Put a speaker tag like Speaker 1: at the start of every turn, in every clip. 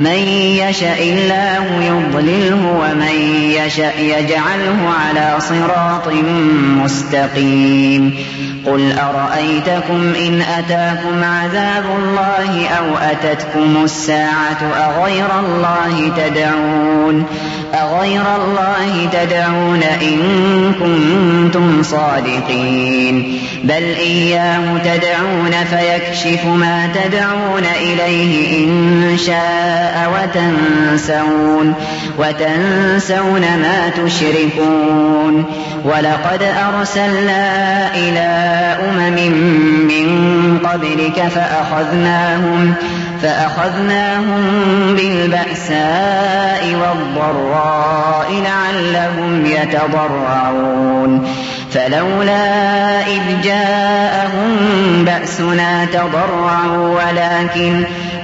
Speaker 1: من يشاء الله يضلله ومن يشاء يجعله على صراط مستقيم. قل أرأيتكم إن أتاكم عذاب الله أو أتتكم الساعة أغير الله تدعون؟ أغير الله تدعون إن كنتم صادقين. بل إياه تدعون فيكشف ما تدعون إليه إن شاء وتنسون وتنسون ما تشركون. ولقد أرسلنا إلى أمم من قبلك فأخذناهم فأخذناهم بالبأساء والضراء لعلهم يتضرعون. فلولا إذ جاءهم بأسنا تضرعوا ولكن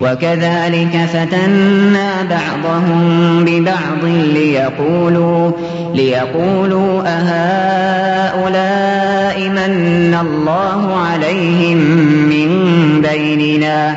Speaker 1: وكذلك فتنا بعضهم ببعض ليقولوا ليقولوا أهؤلاء من الله عليهم من بيننا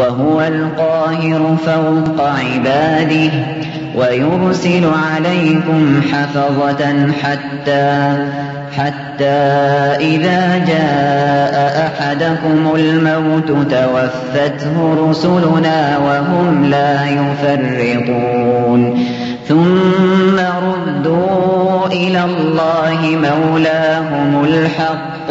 Speaker 1: وهو القاهر فوق عباده ويرسل عليكم حفظة حتى حتى إذا جاء أحدكم الموت توفته رسلنا وهم لا يفرطون. ثم ردوا إلى الله مولاهم الحق.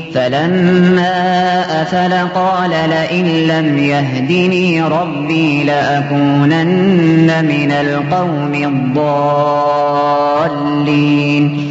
Speaker 1: فلما أفل قال لئن لم يهدني ربي لأكونن من القوم الضالين.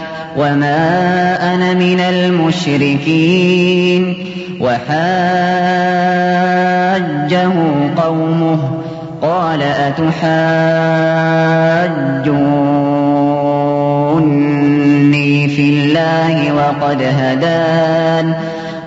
Speaker 1: وما أنا من المشركين وحاجه قومه قال أتحاجوني في الله وقد هدان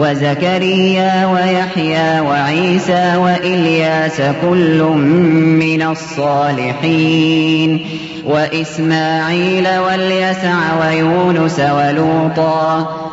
Speaker 1: وزكريا ويحيى وعيسى وإلياس كل من الصالحين وإسماعيل واليسع ويونس ولوطا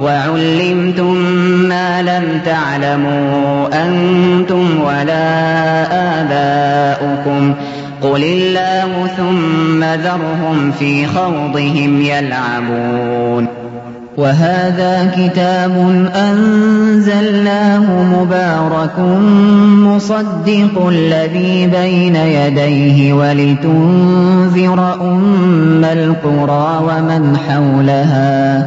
Speaker 1: وعلمتم ما لم تعلموا أنتم ولا آباؤكم قل الله ثم ذرهم في خوضهم يلعبون وهذا كتاب أنزلناه مبارك مصدق الذي بين يديه ولتنذر أم القرى ومن حولها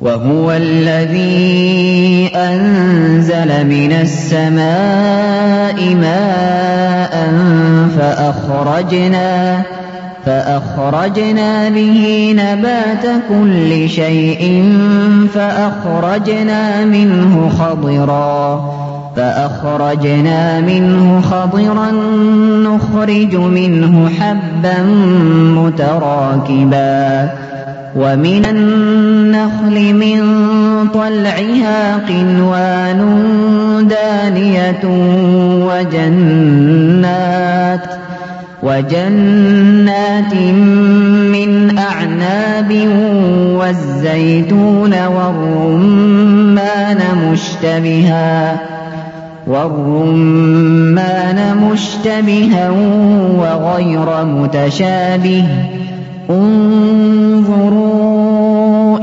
Speaker 1: وهو الذي أنزل من السماء ماء فأخرجنا فأخرجنا به نبات كل شيء فأخرجنا منه خضرا فأخرجنا منه خضرا نخرج منه حبا متراكبا ومن النخل من طلعها قنوان دانية وجنات وجنات من أعناب والزيتون والرمان مشتبها والرمان مشتبها وغير متشابه. انظروا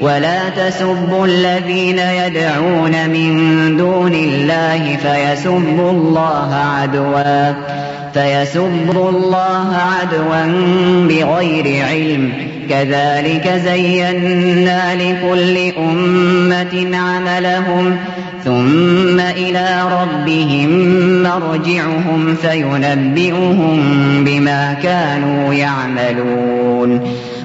Speaker 1: ولا تسبوا الذين يدعون من دون الله فيسبوا الله عدوا فيسبوا الله عدوا بغير علم كذلك زينا لكل أمة عملهم ثم إلى ربهم مرجعهم فينبئهم بما كانوا يعملون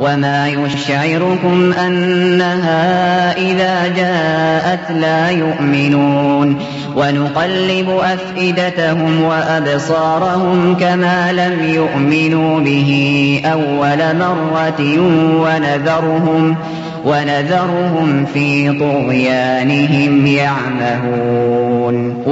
Speaker 1: وما يشعركم أنها إذا جاءت لا يؤمنون ونقلب أفئدتهم وأبصارهم كما لم يؤمنوا به أول مرة ونذرهم ونذرهم في طغيانهم يعمهون